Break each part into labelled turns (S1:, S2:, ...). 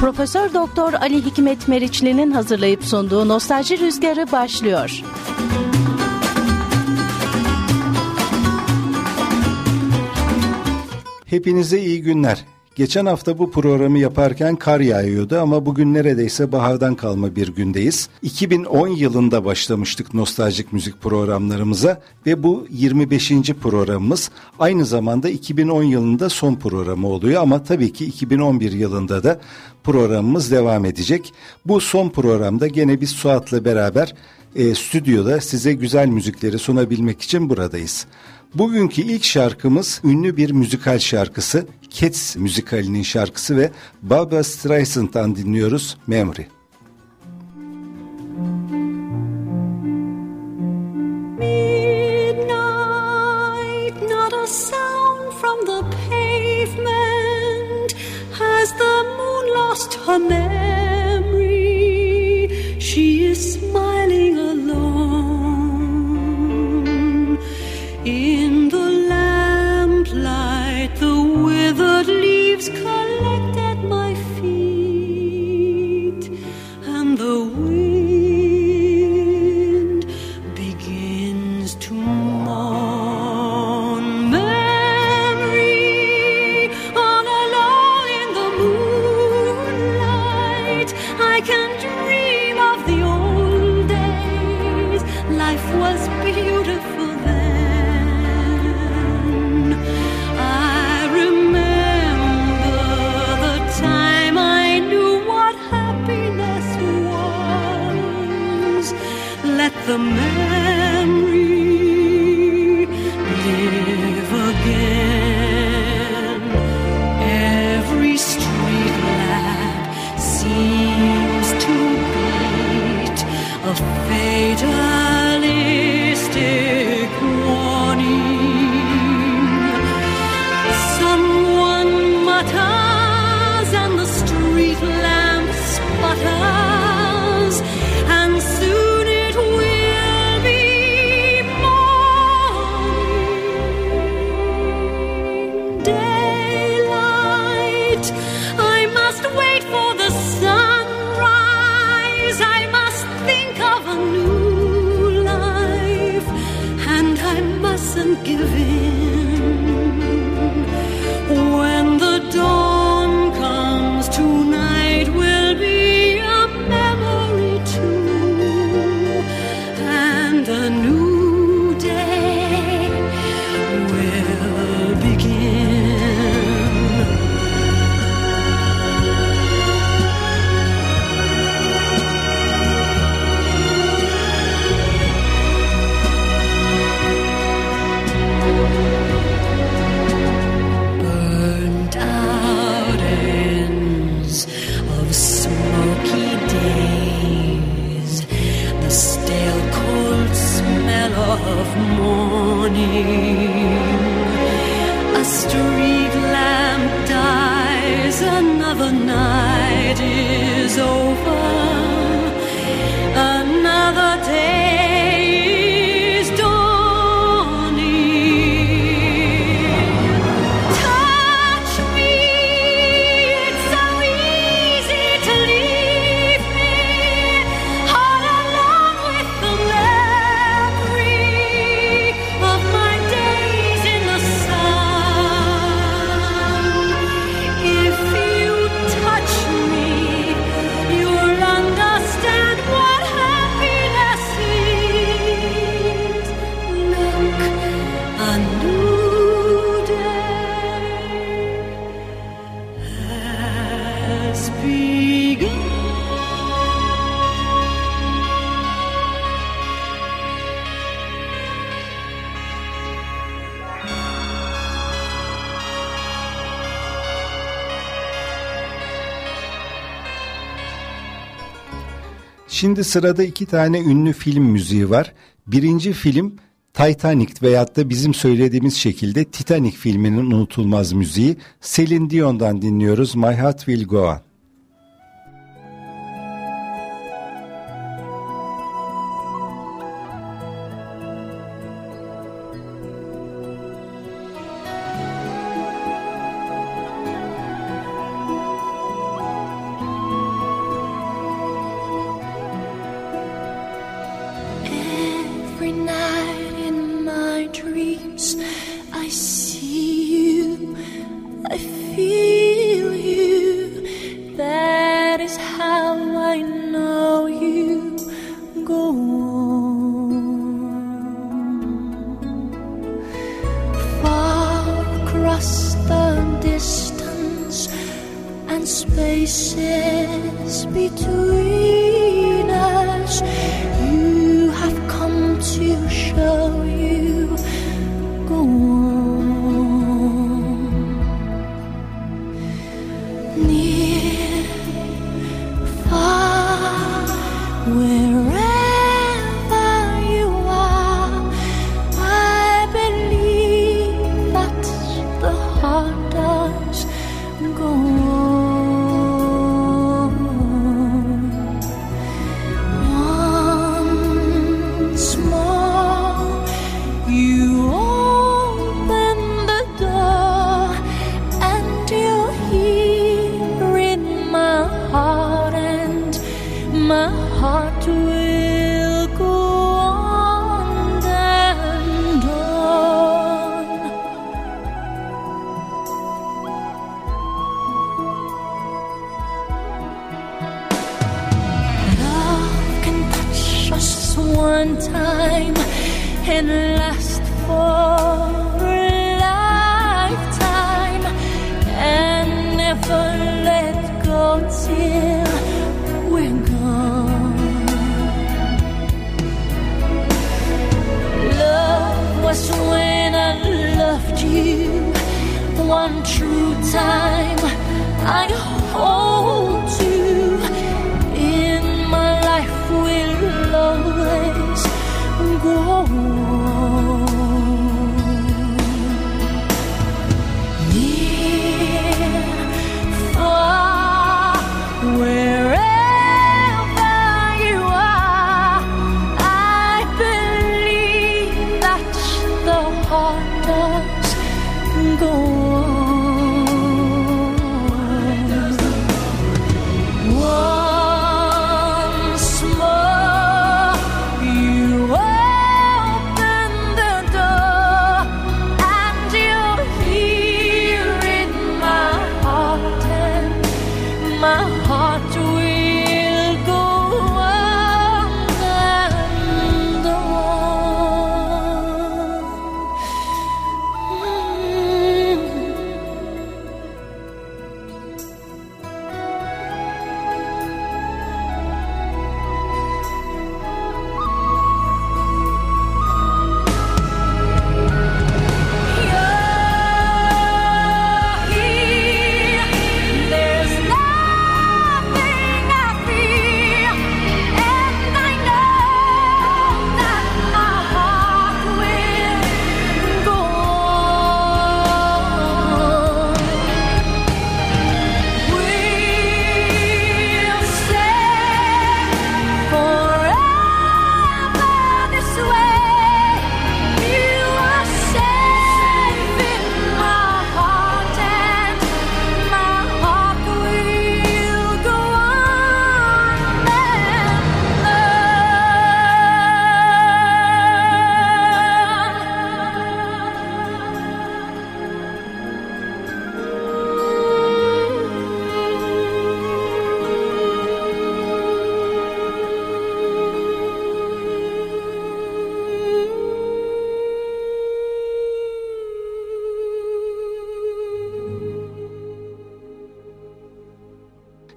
S1: Profesör Doktor Ali Hikmet Meriçli'nin hazırlayıp sunduğu Nostalji Rüzgarı başlıyor.
S2: Hepinize iyi günler. Geçen hafta bu programı yaparken kar yağıyordu ama bugün neredeyse bahardan kalma bir gündeyiz. 2010 yılında başlamıştık nostaljik müzik programlarımıza ve bu 25. programımız aynı zamanda 2010 yılında son programı oluyor ama tabii ki 2011 yılında da programımız devam edecek. Bu son programda gene biz Suat'la beraber e, stüdyoda size güzel müzikleri sunabilmek için buradayız. Bugünkü ilk şarkımız ünlü bir müzikal şarkısı. Cats müzikalinin şarkısı ve Barbra Streisand'dan dinliyoruz Memory.
S3: Her memory? She is smiling withered leaves collect at my feet, and the
S2: Şimdi sırada iki tane ünlü film müziği var. Birinci film Titanic veyahut da bizim söylediğimiz şekilde Titanic filminin unutulmaz müziği. Celine Dion'dan dinliyoruz My Heart Will Go On.
S3: across the distance and spaces between us. You have come to show.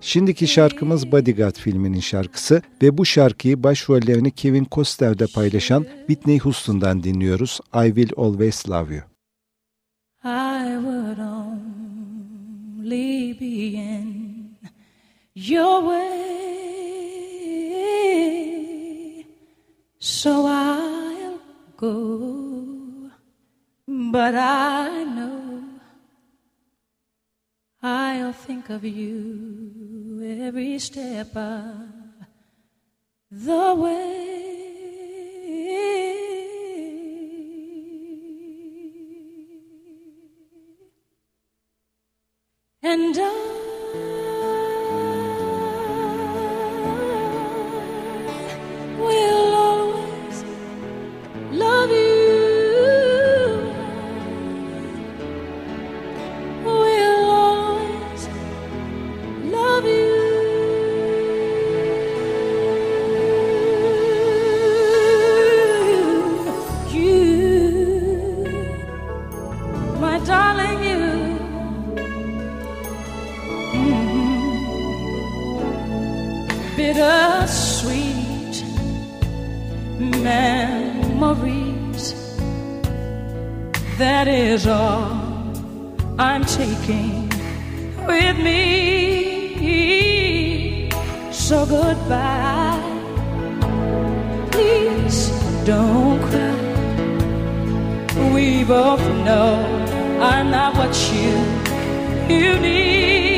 S2: Şimdiki şarkımız Bodyguard filminin şarkısı ve bu şarkıyı başrollerini Kevin Costner'de paylaşan Whitney Houston'dan dinliyoruz. I Will Always Love You.
S3: I would only be in your way So I'll go But I know I'll think of you every step of the way. We both know I'm not what you you need.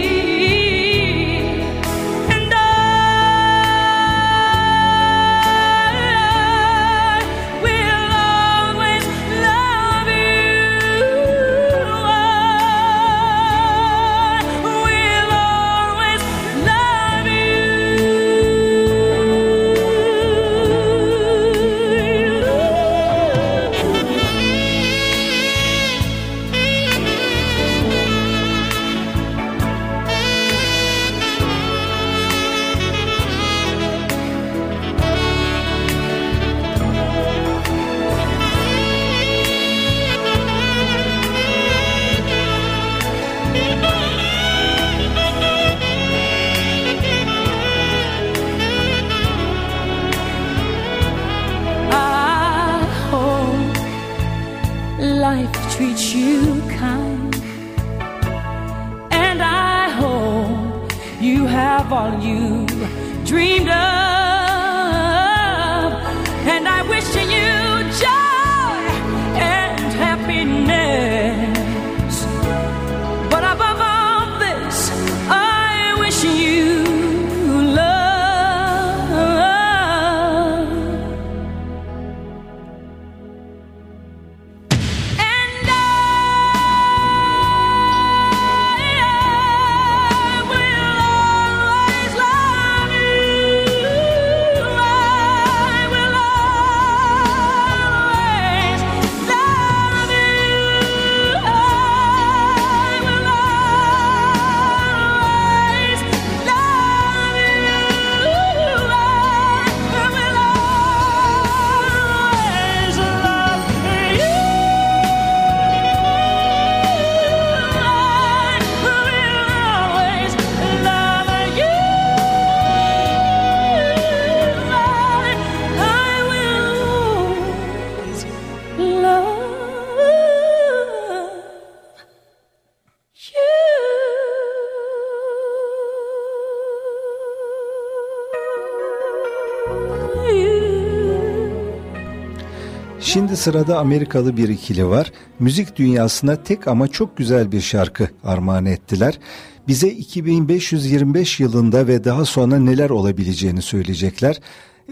S2: Şimdi sırada Amerikalı bir ikili var. Müzik dünyasına tek ama çok güzel bir şarkı armağan ettiler. Bize 2525 yılında ve daha sonra neler olabileceğini söyleyecekler.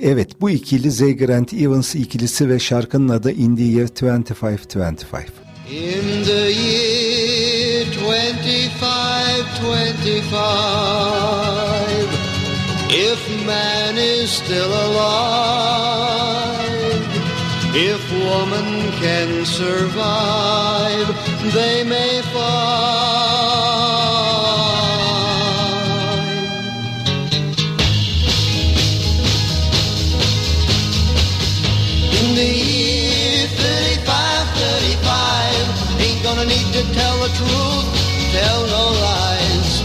S2: Evet bu ikili Zay Grant Evans ikilisi ve şarkının adı In the Year 2525.
S4: In the year 2525, if man is still alive, if woman can survive, they may find. In the year 35, 35, ain't gonna need to tell the truth, tell no lies.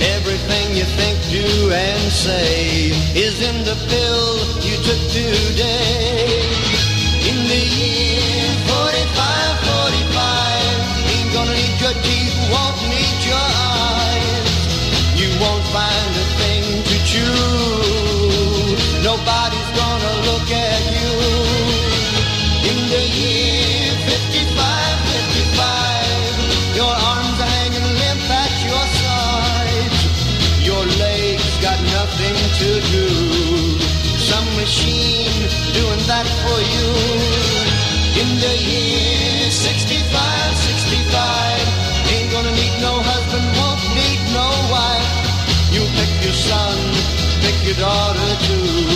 S4: Everything you think, do, and say is in the pill you took today. Your daughter too.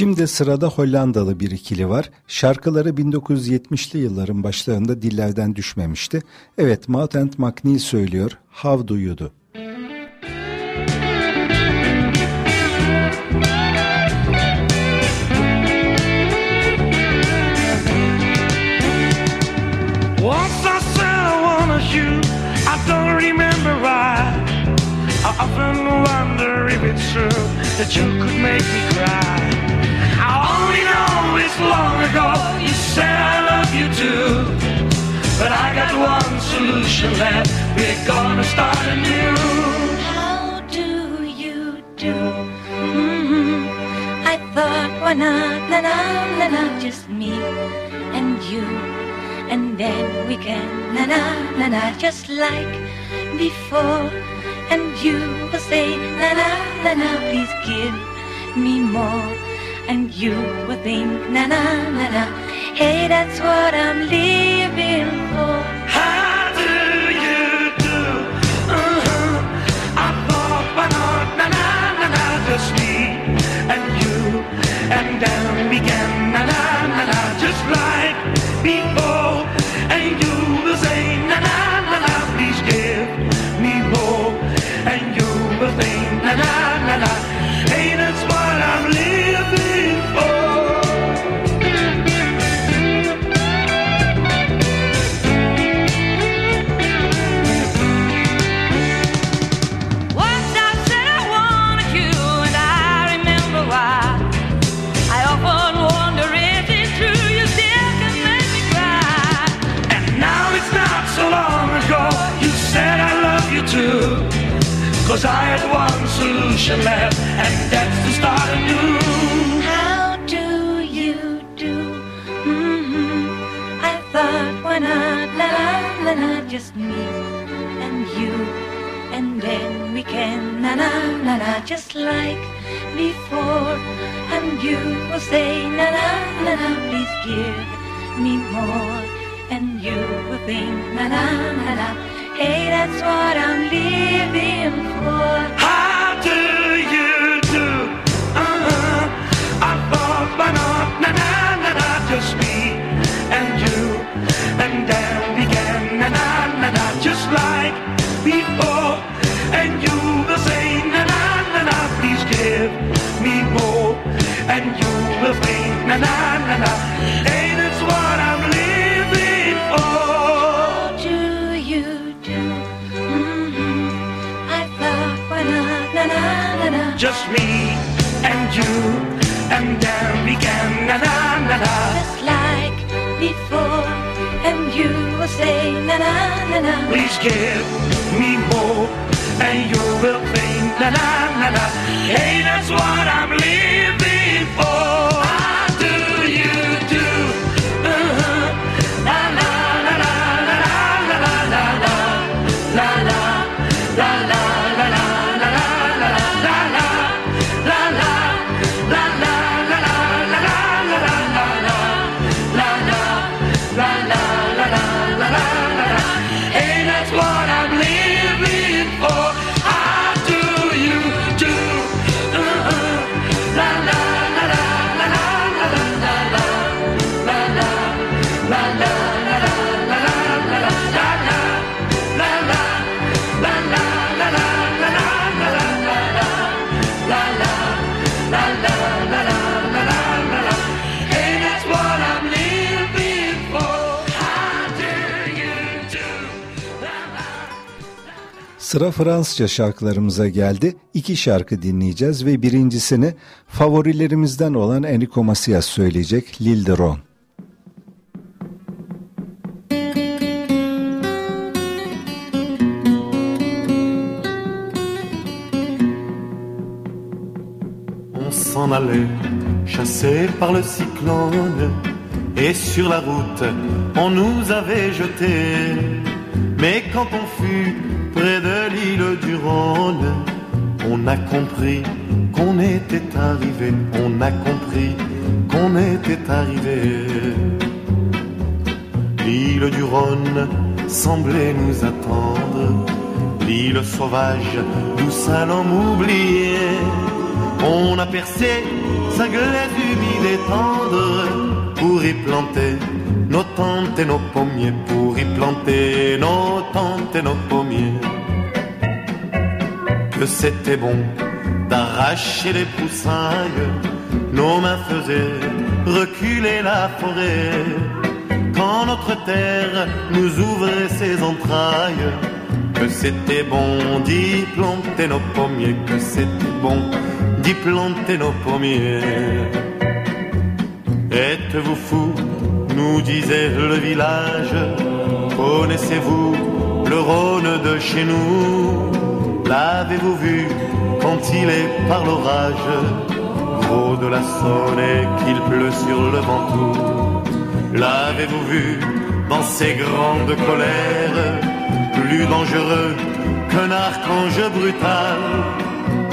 S2: Şimdi sırada Hollandalı bir ikili var. Şarkıları 1970'li yılların başlarında dillerden düşmemişti. Evet, Maud and McNeil söylüyor. How do you do?
S5: Once I said I wanna shoot, I don't remember why. I often wonder if it's true that you could make me cry. It's long ago you said I love you too. But I got one solution left, we're gonna start anew.
S6: How do you do? hmm I thought, why not, na na na na, just me and you, and then we can na na na na, just like before. And you will say, na na na na, please give me more. And you will think, na na na na, hey, that's what I'm living for.
S5: How do you do? Uh-huh. I thought, why not, na na na na, just me and you, and then we can na na na na, just like before. Na na na na. Hey, that's what I'm living for.
S2: Sıra Fransızca şarkılarımıza geldi. İki şarkı dinleyeceğiz ve birincisini favorilerimizden olan Enrico Macias söyleyecek Lille de Ron.
S7: On s'en allait, chassé par le cyclone, et sur la route, on nous avait jetés. Mais quand on fut près de l'île du Rhône, on a compris qu'on était arrivé, on a compris qu'on était arrivé. L'île du Rhône semblait nous attendre, l'île sauvage d'où ça l'homme oublié. On a percé sa glaise humide et tendre pour y planter nos tentes et nos pommiers, pour y planter nos tentes et nos pommiers. Que c'était bon d'arracher les poussailles, nos mains faisaient reculer la forêt. Quand notre terre nous ouvrait ses entrailles, que c'était bon d'y planter nos pommiers, que c'était bon d'y planter nos pommiers. Êtes-vous fou nous disait le village. Connaissez-vous le Rhône de chez nous? L'avez-vous vu quand il est par l'orage? Gros de la Saône et qu'il pleut sur le Ventoux. L'avez-vous vu dans ses grandes colères? Plus dangereux qu'un archange brutal.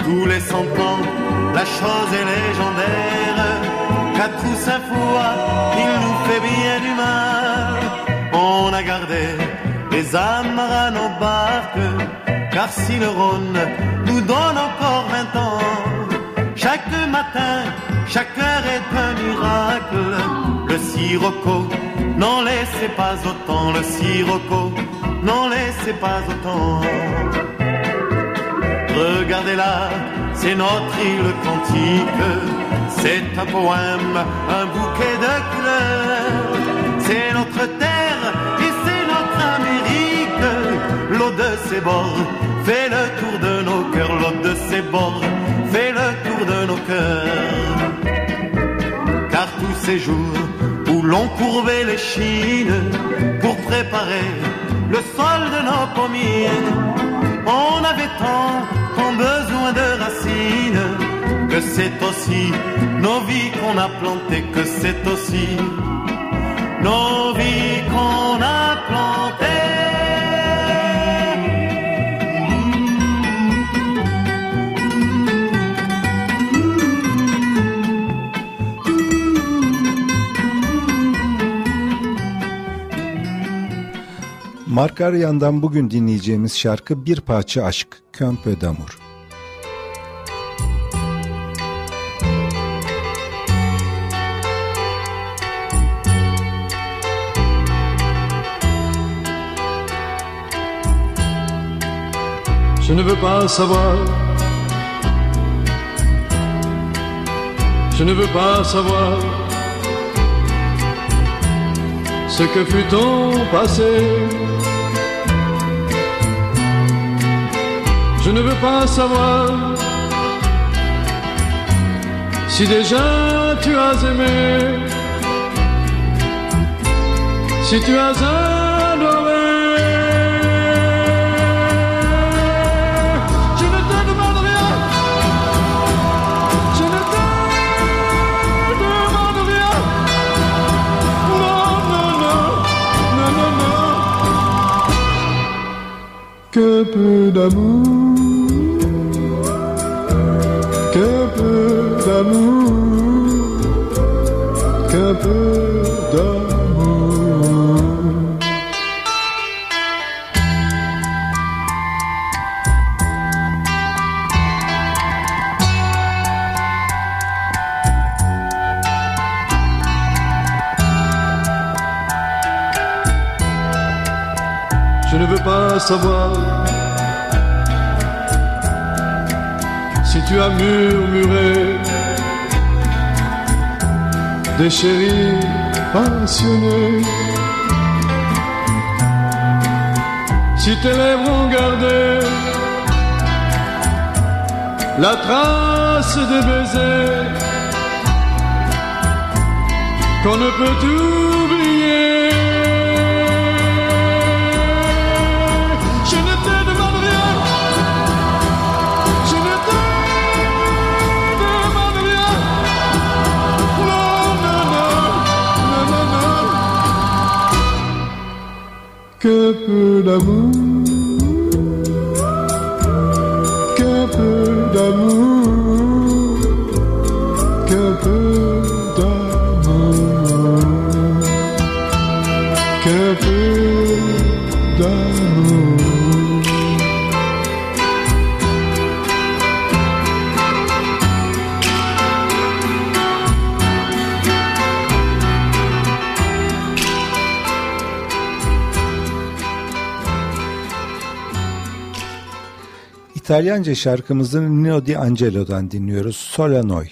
S7: Tous les cent ans, la chose est légendaire. Qu'à tous sa foi, il nous fait bien du mal. On a gardé les amarres à nos barques, car si le Rhône nous donne encore vingt ans, chaque matin, chaque heure est un miracle. Le sirocco, n'en laissez pas autant, le sirocco, n'en laissez pas autant. Regardez-la, c'est notre île quantique. C'est un poème, un bouquet de couleurs. C'est notre terre ses le tour de nos cœurs. L'eau de ses bords fait le tour de nos cœurs. Car tous ces jours où l'on courbait les chines pour préparer le sol de nos pommiers, on avait tant, tant besoin de racines que c'est aussi nos vies qu'on a plantées, que c'est aussi nos vies
S2: Markaryan'dan bugün dinleyeceğimiz şarkı Bir Parça Aşk, Kömpe Damur.
S8: Je ne veux pas savoir. Je ne veux pas savoir ce que fut ton passé. Je ne veux pas savoir si déjà tu as aimé, si tu as adoré. Je ne te demande rien. Je ne te demande rien. Non, non, non, non, non, non. Que peu d'amour, savoir. Si tu as murmuré des chéris passionnés, si tes lèvres ont gardé la trace des baisers qu'on ne peut tout que peu d'amour.
S2: İtalyanca şarkımızı Nino Di Angelo'dan dinliyoruz.
S9: Solanoy.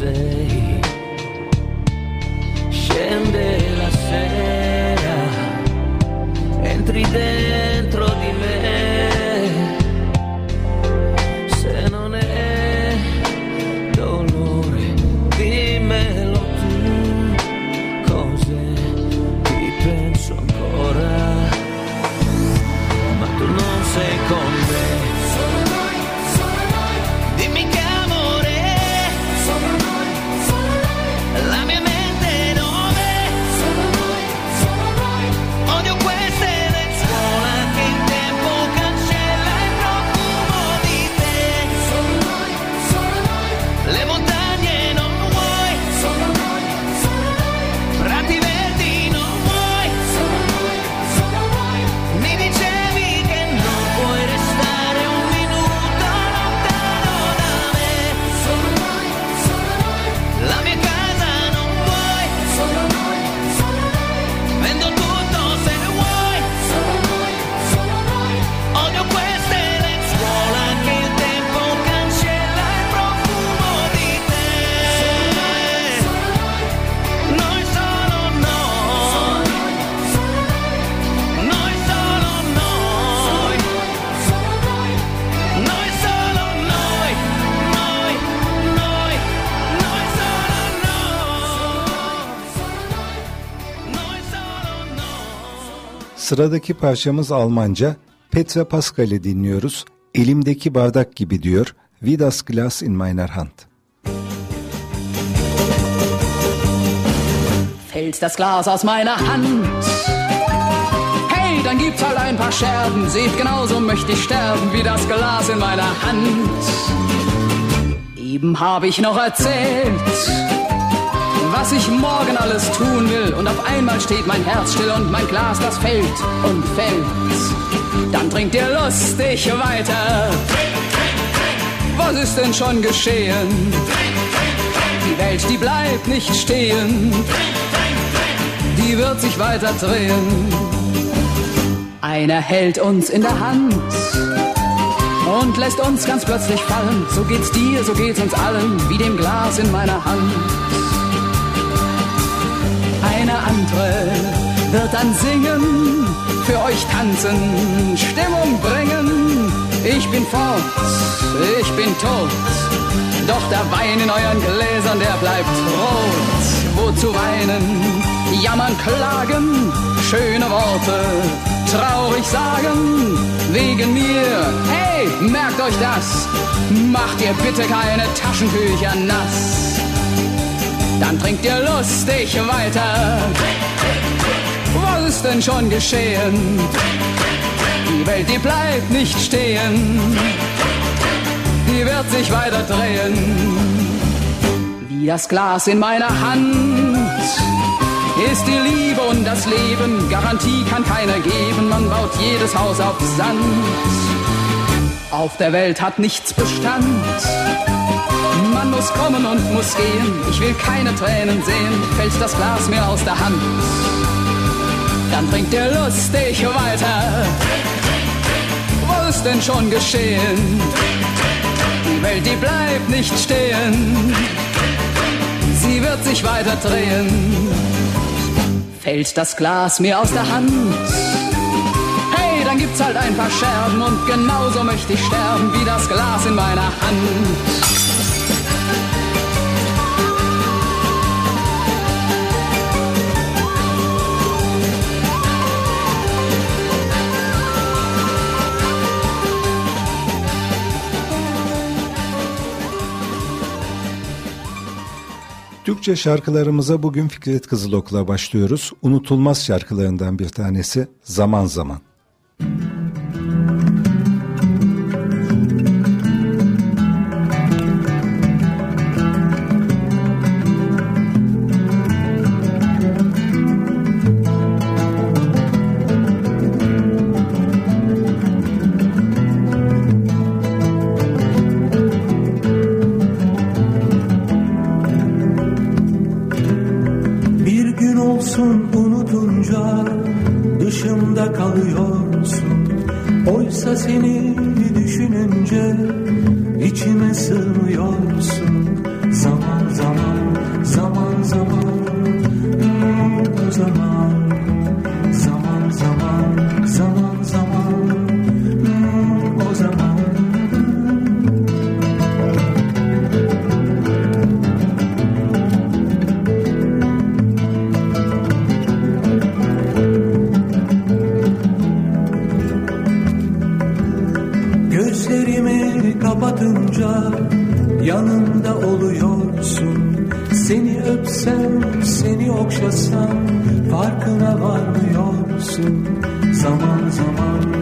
S9: say.
S2: Sıradaki parçamız Almanca. Petra Pascal'i dinliyoruz. Elimdeki bardak gibi diyor. Wie das Glas in meiner Hand.
S10: Fällt das Glas aus meiner Hand. Hey, dann gibt's halt ein paar Scherben. Seht, genauso möchte ich sterben, wie das Glas in meiner Hand. Eben habe ich noch erzählt was ich morgen alles tun will. Und auf einmal steht mein Herz still und mein Glas, das fällt und fällt. Dann trinkt ihr lustig weiter. Was ist denn schon geschehen? Die Welt, die bleibt nicht stehen. Die wird sich weiter drehen. Einer hält uns in der Hand und lässt uns ganz plötzlich fallen. So geht's dir, so geht's uns allen, wie dem Glas in meiner Hand. Eine andere wird dann singen, für euch tanzen, Stimmung bringen. Ich bin fort, ich bin tot, doch der Wein in euren Gläsern, der bleibt rot. Wozu weinen, jammern, klagen, schöne Worte, traurig sagen, wegen mir. Hey, merkt euch das, macht ihr bitte keine Taschentücher nass. Dann trinkt ihr lustig weiter. Was ist denn schon geschehen? Die Welt, die bleibt nicht stehen. Die wird sich weiter drehen. Wie das Glas in meiner Hand ist die Liebe und das Leben. Garantie kann keiner geben, man baut jedes Haus auf Sand. Auf der Welt hat nichts Bestand. Man muss kommen und muss gehen. Ich will keine Tränen sehen, fällt das Glas mir aus der Hand. Dann trinkt ihr lustig weiter. Was ist denn schon geschehen? Die Welt, die bleibt nicht stehen. Sie wird sich weiter drehen. Fällt das Glas mir aus der Hand. Hey, dann gibt's halt ein paar Scherben und genauso möchte ich sterben wie das Glas in meiner Hand.
S2: Türkçe şarkılarımıza bugün Fikret Kızılok'la başlıyoruz. Unutulmaz şarkılarından bir tanesi Zaman Zaman.
S11: Kapatınca yanımda oluyorsun. Seni öpsem, seni okşasam farkına varmıyorsun. Zaman zaman,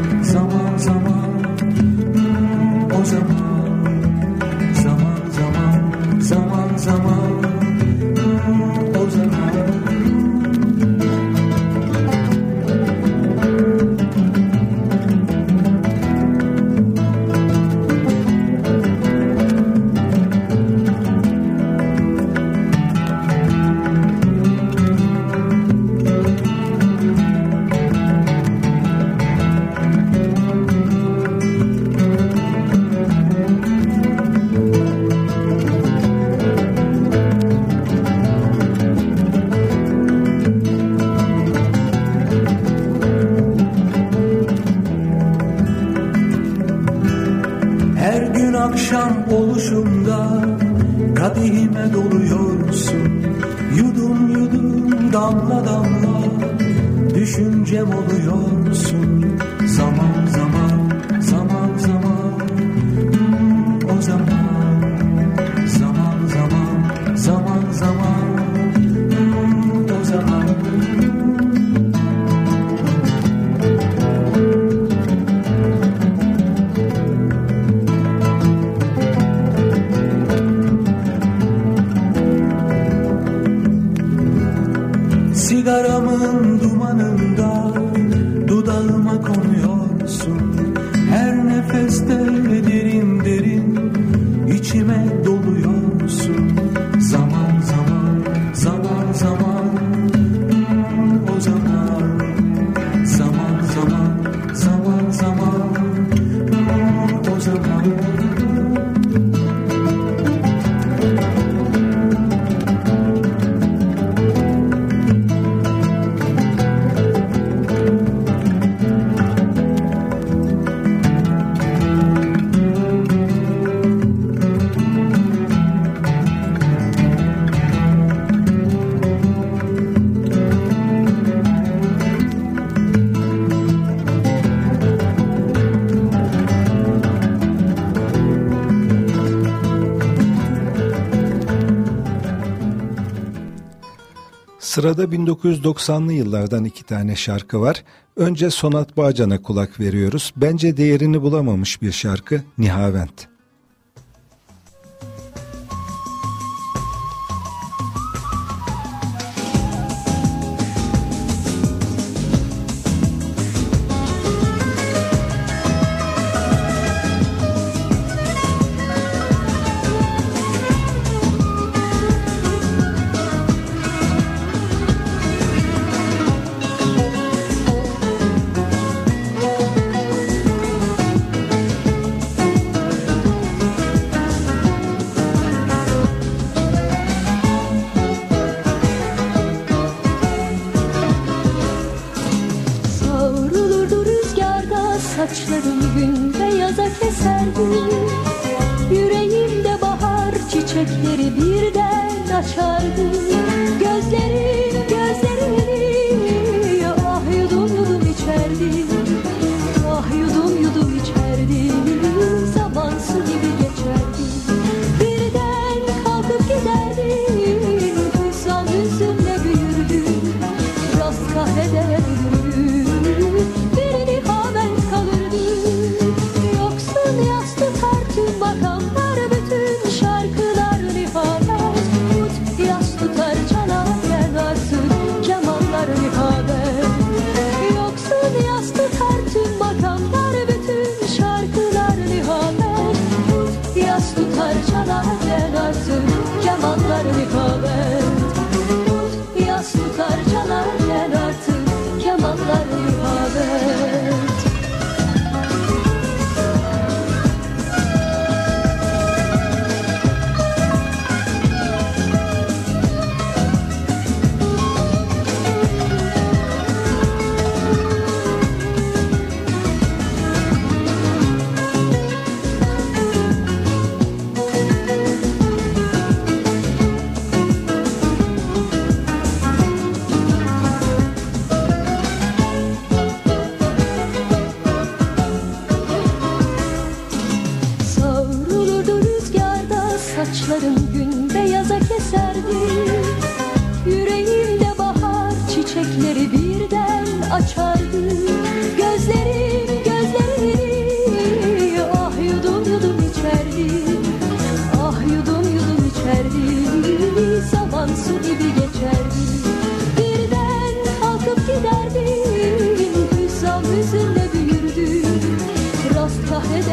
S12: Sırada 1990'lı yıllardan iki tane şarkı var. Önce Sonat Bağcan'a kulak veriyoruz. Bence değerini bulamamış bir şarkı Nihavent.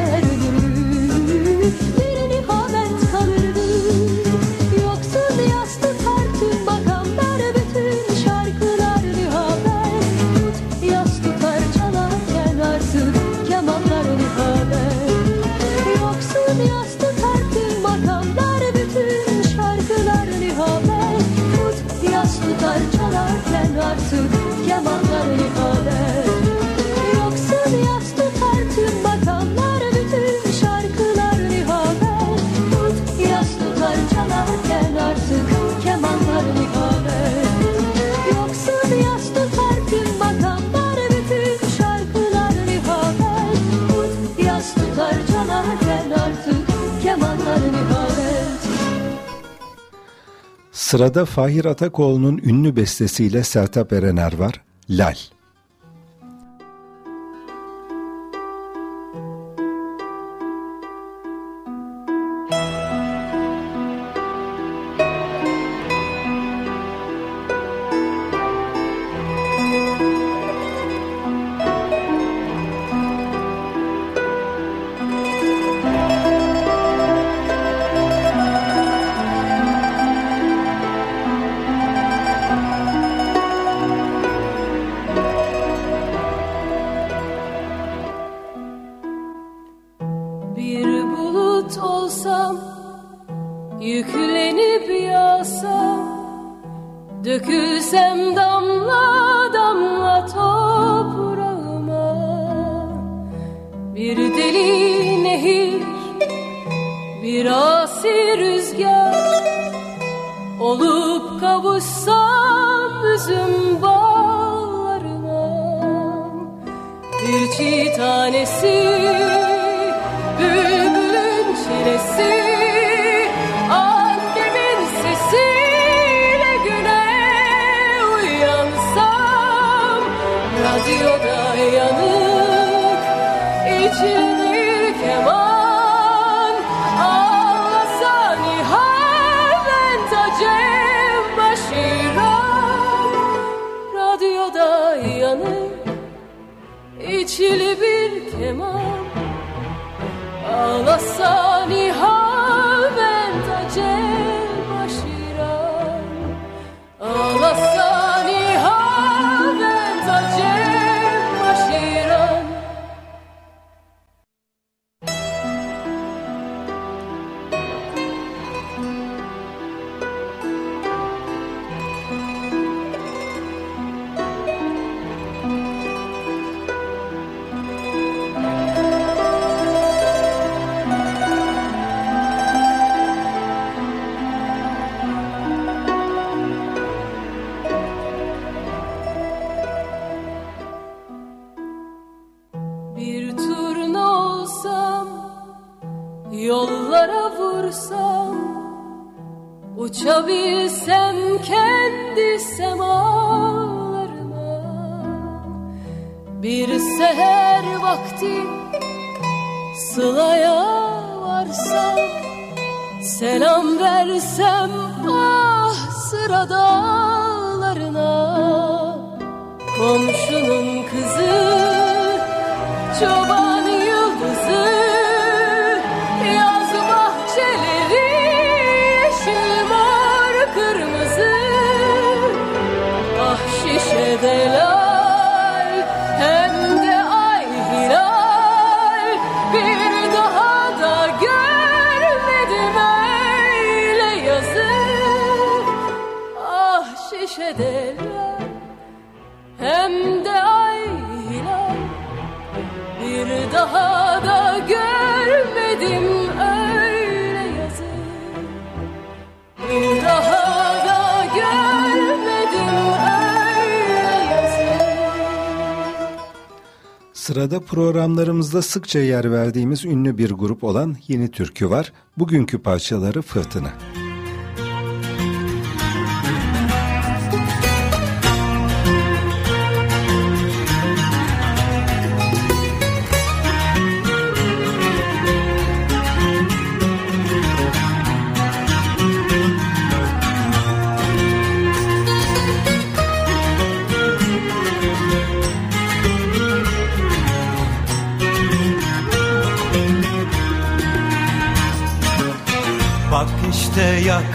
S2: good.
S12: Sırada Fahir Atakoğlu'nun ünlü bestesiyle Sertab Erener var, Lal.
S13: Olup kavuşsam üzüm bağlarına. Bir çiğ tanesi Bülbülün çilesi. Annemin sesiyle güne uyansam Radyoda yanık içinde so 秋风
S2: Sırada programlarımızda sıkça yer verdiğimiz ünlü bir grup olan Yeni Türkü var. Bugünkü parçaları Fırtına.
S7: Bak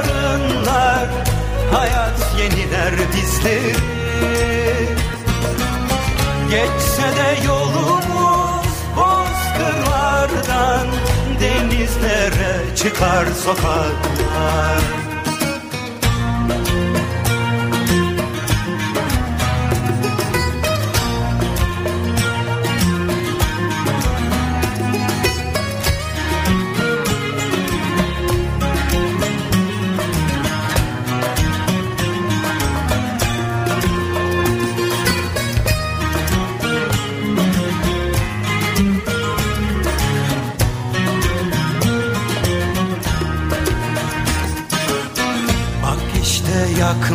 S7: yarınlar Hayat yeniler bizleri Geçse de yolumuz bozkırlardan Denizlere çıkar sokaklar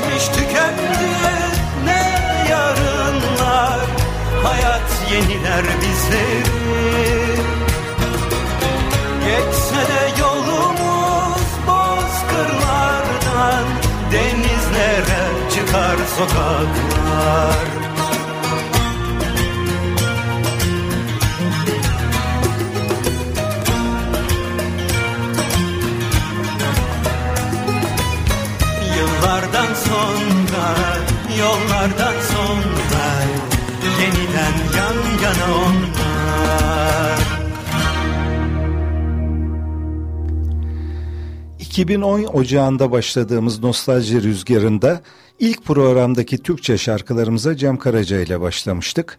S7: geçmiş tükendi, ne yarınlar Hayat yeniler bizleri. Geçse de yolumuz bozkırlardan Denizlere çıkar sokaklar Yıllardan sonra, yollardan sonra Yeniden yan yana onlar
S2: 2010 Ocağı'nda başladığımız Nostalji Rüzgarı'nda ilk programdaki Türkçe şarkılarımıza Cem Karaca ile başlamıştık.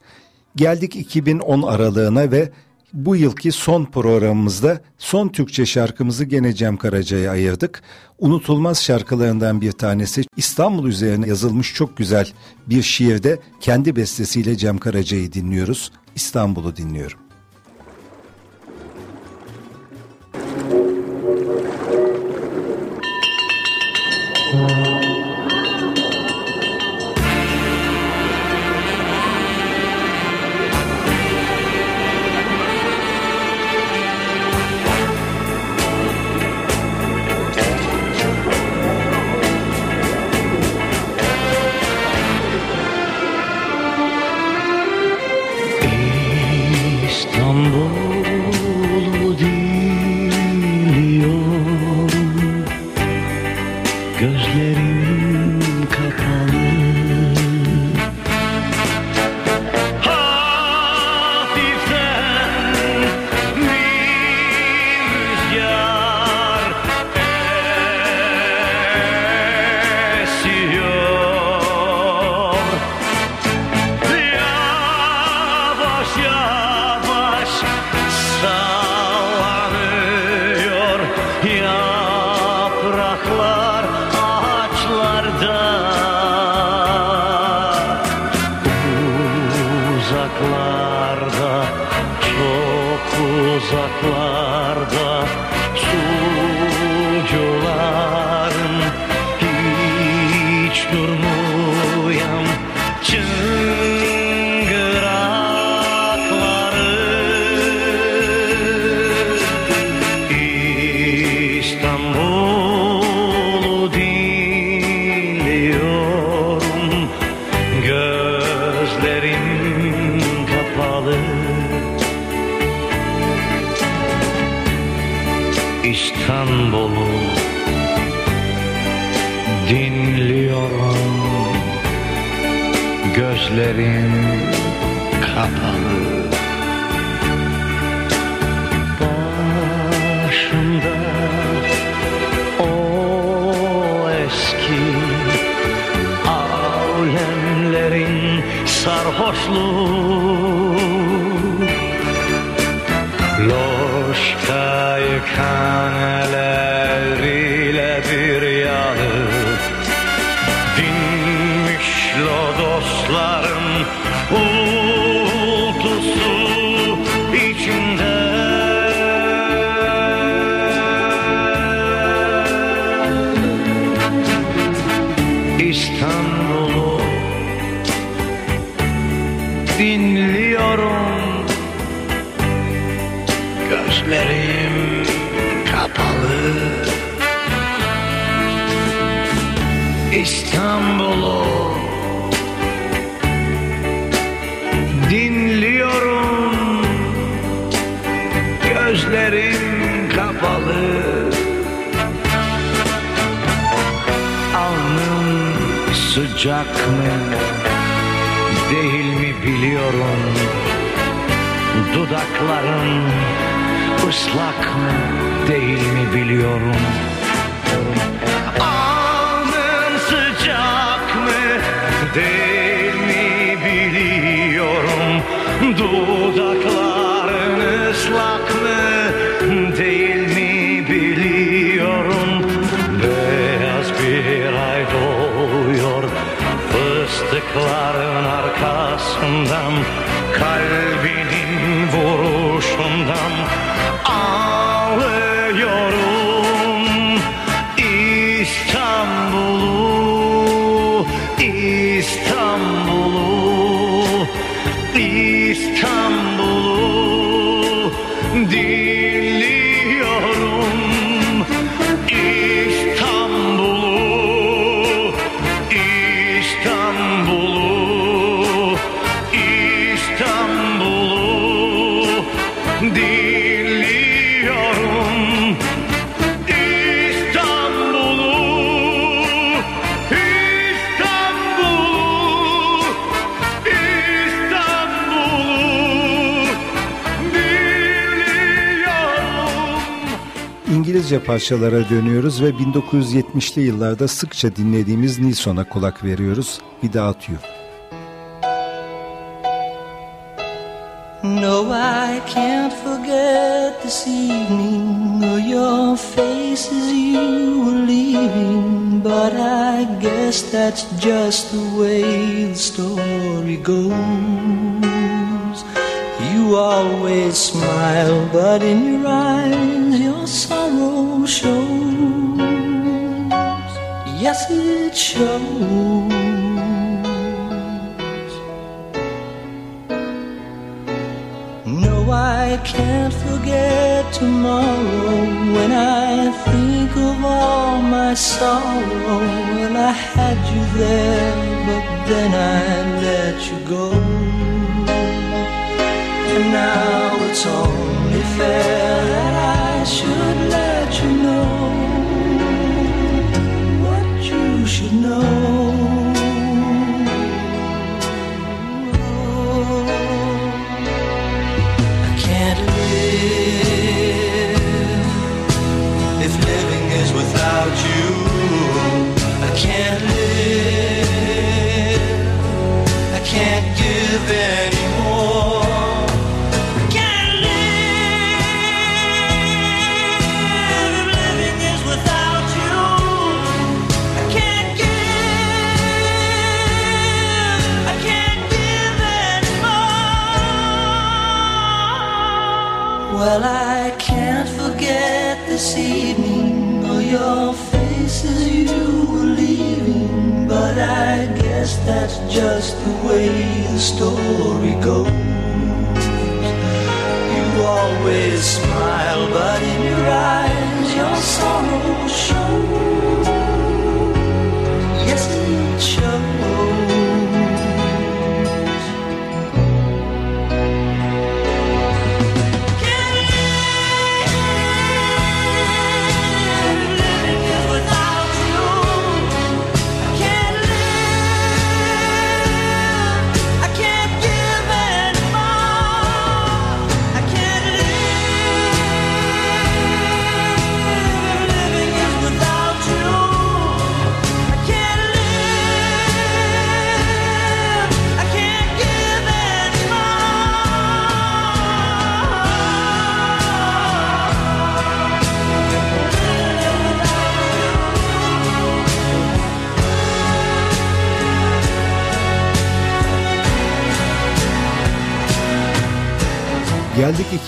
S2: Geldik 2010 aralığına ve bu yılki son programımızda son Türkçe şarkımızı gene Cem Karaca'ya ayırdık. Unutulmaz şarkılarından bir tanesi İstanbul üzerine yazılmış çok güzel bir şiirde kendi bestesiyle Cem Karaca'yı dinliyoruz. İstanbul'u dinliyorum.
S14: İstanbul'u uzaklar sıcak mı? Değil mi biliyorum? Dudakların ıslak mı? Değil mi biliyorum? Alnım sıcak mı? Değil mi biliyorum? Dudakların ıslak Işıkların arkasından Kalbinin vuruşundan
S2: İngilizce parçalara dönüyoruz ve 1970'li yıllarda sıkça dinlediğimiz Nilsson'a kulak veriyoruz. Without You.
S15: No, I can't forget this evening or your face you were leaving. But I guess that's just the way the story goes. You always smile, but in your eyes your sorrow shows. Yes, it shows. No, I can't forget tomorrow when I think of all my sorrow. Well, I had you there, but then I let you go. And now it's only fair that I should I guess that's just the way the story goes. You always smile, but in your eyes your sorrow shows.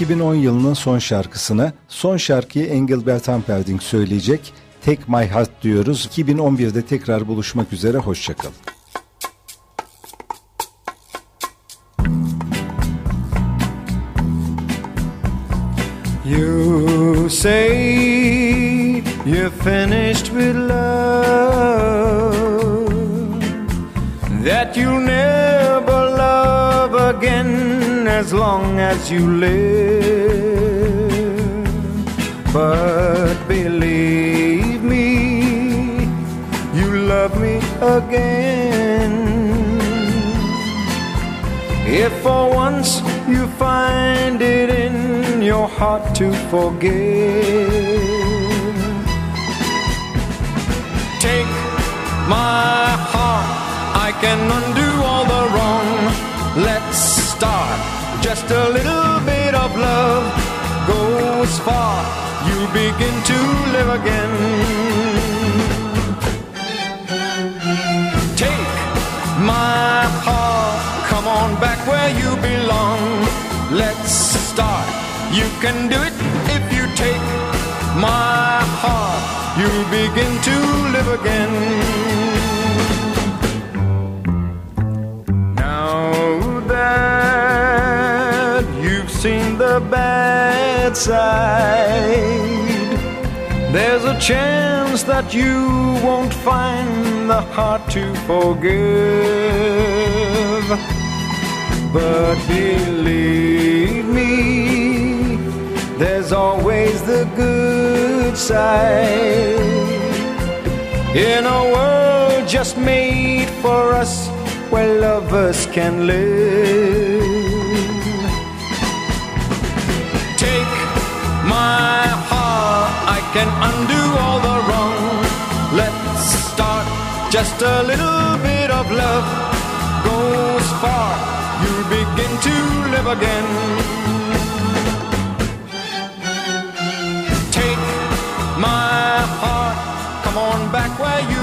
S2: 2010 yılının son şarkısına. Son şarkıyı Engelbert Humperdinck söyleyecek. Take My Heart diyoruz. 2011'de tekrar buluşmak üzere. Hoşçakalın.
S16: You say you're finished with love, that you'll never as long as you live. But believe me, you love me again. If for once you find it in your heart to forgive, take my heart, I can undo all the wrong. Let's start. Just a little bit of love goes far. You begin to live again. Take my heart, come on back where you belong. Let's start. You can do it if you take my heart. You'll begin to live again. The bad side, there's a chance that you won't find the heart to forgive. But believe me, there's always the good side. In a world just made for us, where lovers can live. Take my heart, I can undo all the wrong. Let's start just a little bit of love goes far. You begin to live again. Take my heart, come on back where you